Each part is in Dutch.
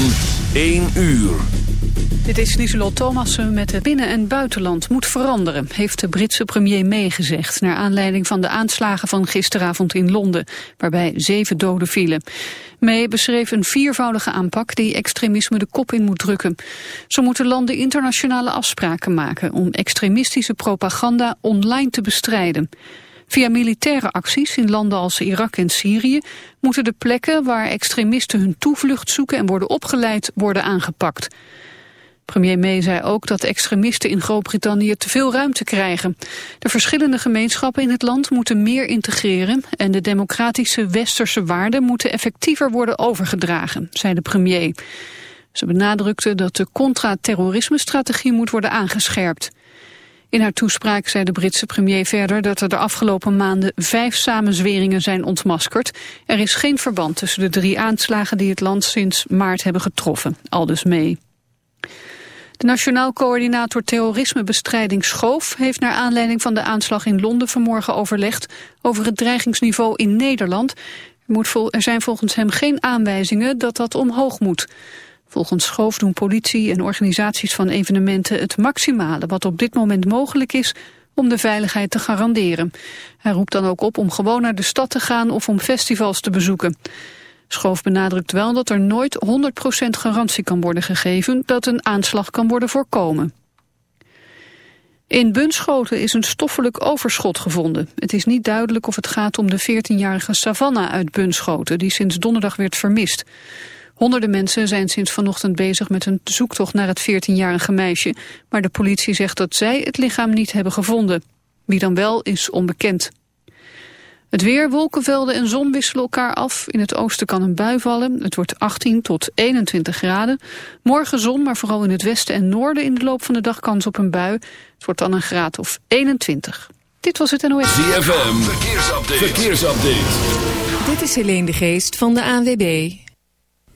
van 1 uur. Dit is Lieselot Thomassen met het binnen- en buitenland moet veranderen, heeft de Britse premier meegezegd, naar aanleiding van de aanslagen van gisteravond in Londen, waarbij zeven doden vielen. May beschreef een viervoudige aanpak die extremisme de kop in moet drukken. Zo moeten landen internationale afspraken maken om extremistische propaganda online te bestrijden. Via militaire acties in landen als Irak en Syrië moeten de plekken waar extremisten hun toevlucht zoeken en worden opgeleid worden aangepakt. Premier May zei ook dat extremisten in Groot-Brittannië te veel ruimte krijgen. De verschillende gemeenschappen in het land moeten meer integreren en de democratische westerse waarden moeten effectiever worden overgedragen, zei de premier. Ze benadrukte dat de contra-terrorisme-strategie moet worden aangescherpt. In haar toespraak zei de Britse premier verder dat er de afgelopen maanden vijf samenzweringen zijn ontmaskerd. Er is geen verband tussen de drie aanslagen die het land sinds maart hebben getroffen, aldus mee. De Nationaal Coördinator Terrorismebestrijding Schoof heeft naar aanleiding van de aanslag in Londen vanmorgen overlegd over het dreigingsniveau in Nederland. Er, er zijn volgens hem geen aanwijzingen dat dat omhoog moet. Volgens Schoof doen politie en organisaties van evenementen het maximale wat op dit moment mogelijk is om de veiligheid te garanderen. Hij roept dan ook op om gewoon naar de stad te gaan of om festivals te bezoeken. Schoof benadrukt wel dat er nooit 100% garantie kan worden gegeven dat een aanslag kan worden voorkomen. In Bunschoten is een stoffelijk overschot gevonden. Het is niet duidelijk of het gaat om de 14-jarige Savannah uit Bunschoten... die sinds donderdag werd vermist. Honderden mensen zijn sinds vanochtend bezig met een zoektocht naar het 14-jarige meisje... maar de politie zegt dat zij het lichaam niet hebben gevonden. Wie dan wel is onbekend. Het weer, wolkenvelden en zon wisselen elkaar af. In het oosten kan een bui vallen. Het wordt 18 tot 21 graden. Morgen zon, maar vooral in het westen en noorden in de loop van de dag kans op een bui. Het wordt dan een graad of 21. Dit was het NOS. ZFM, verkeersupdate. verkeersupdate. Dit is Helene de Geest van de ANWB.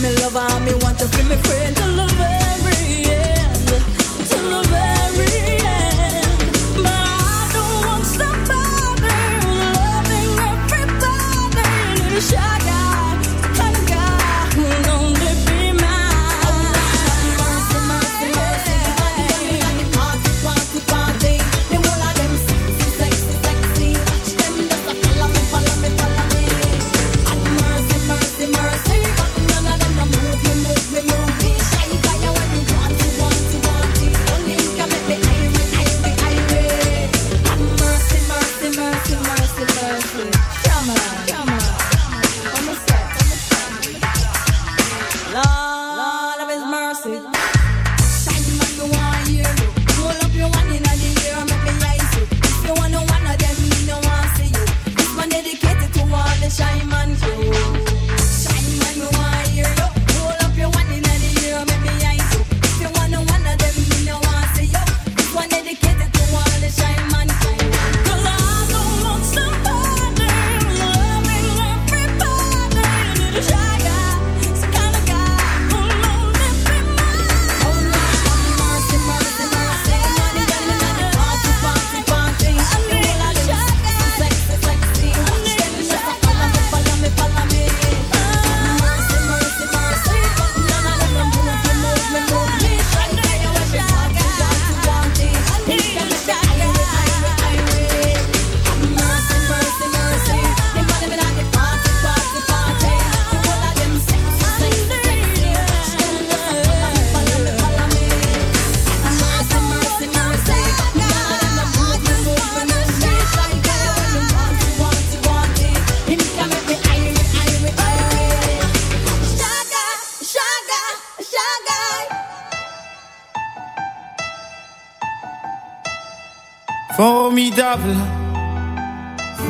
Me in love,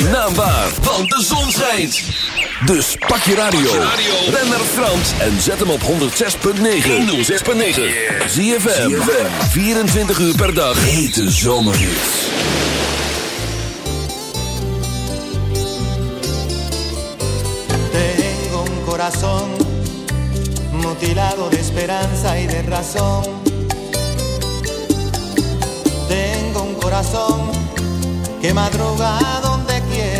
zijn naam waar, want de zon schijnt. Dus pak je radio, Ben naar Frans en zet hem op 106.9. 106.9. Zie je 24 uur per dag. Hete zomerhits. Tengo un corazón mutilado de esperanza y de razón. Tengo un corazón que madrugado.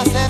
hacer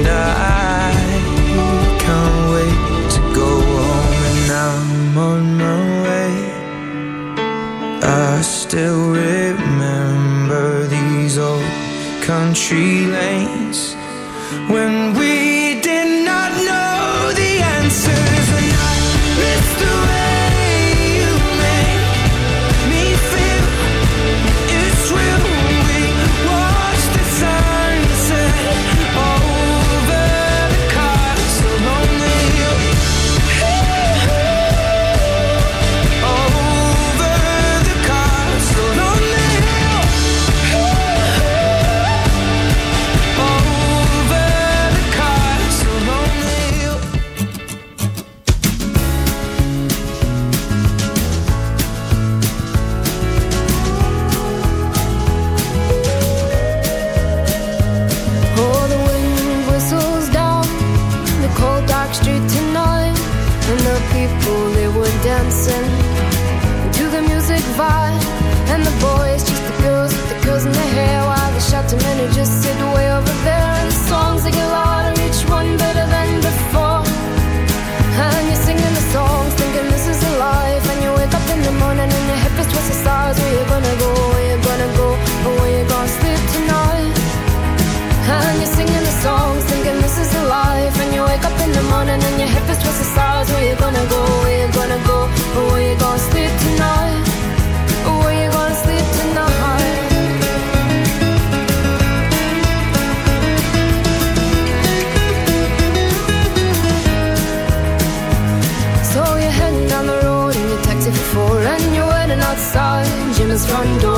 still front door.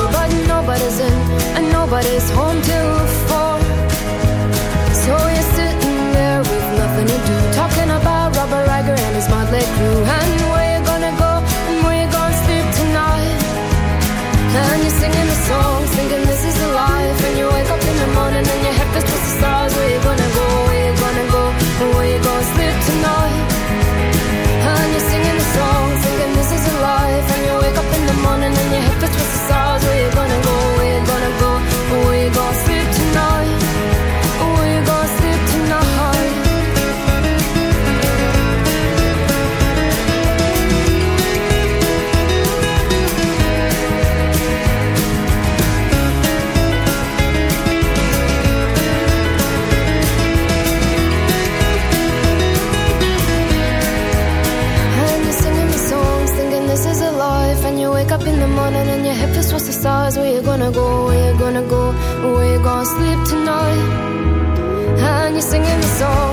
stars. Where you gonna go? Where you gonna go? Where you gonna sleep tonight? And you're singing the song.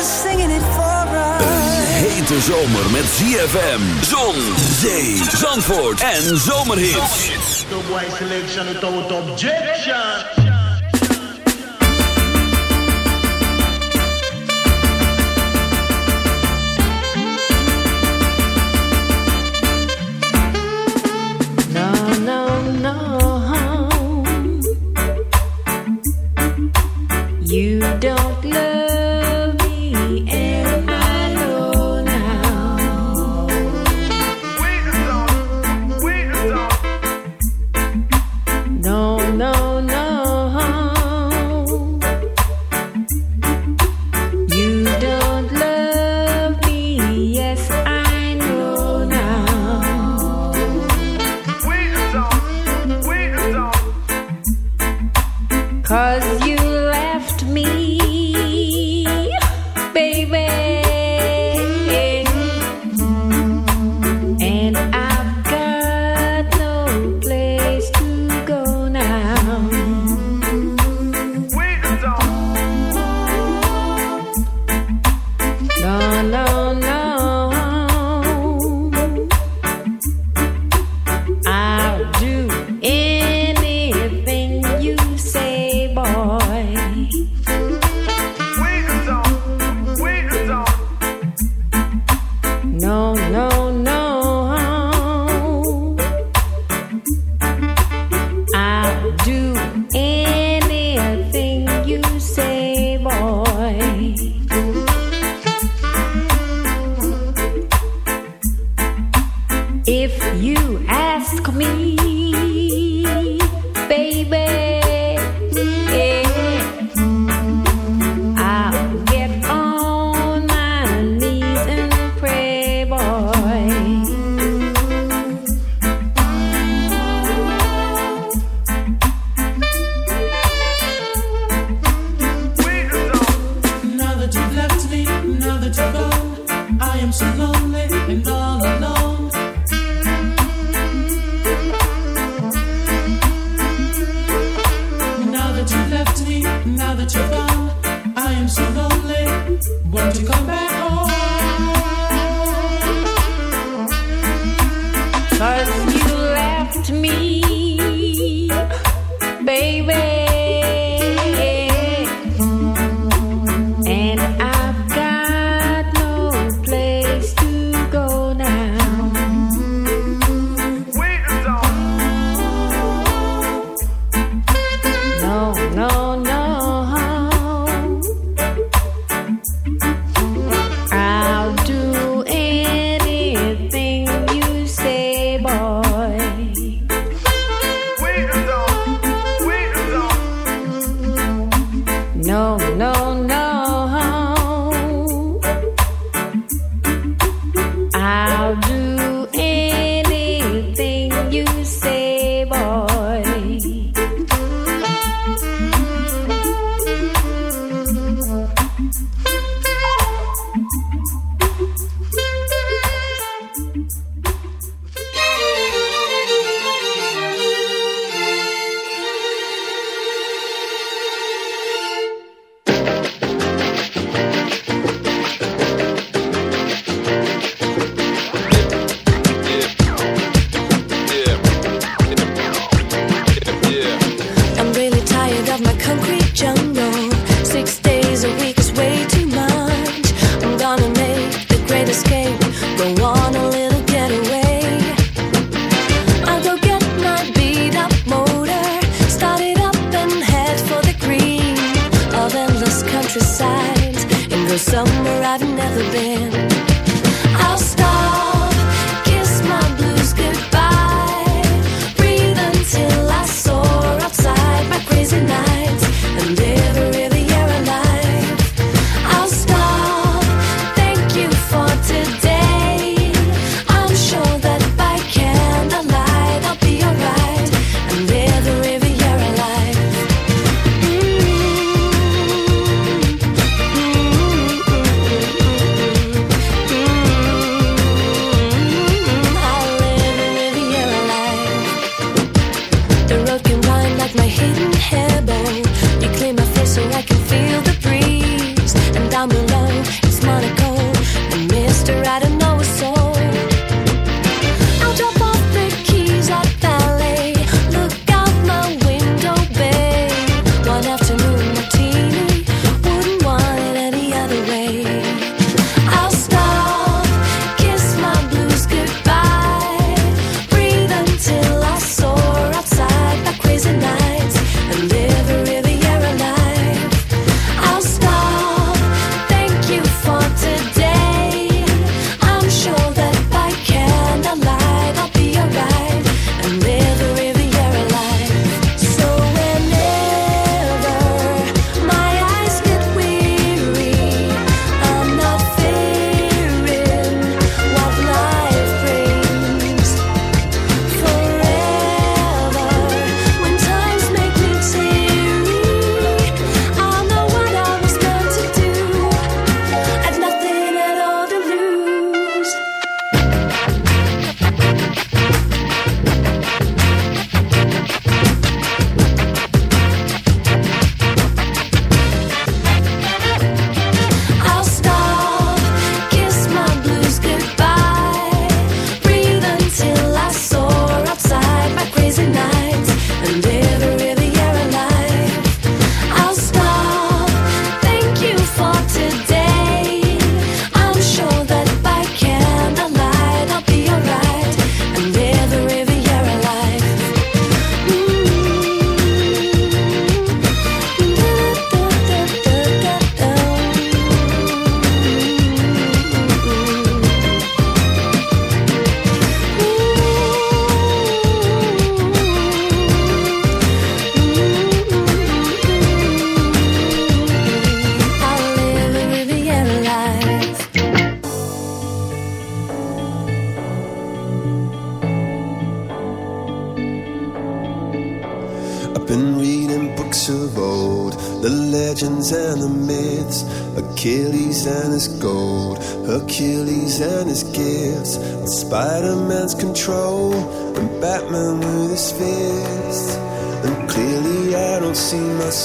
Een hete zomer met ZFM, zon, zee, zandvoort en zomerhits. The white selection without objection.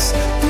us.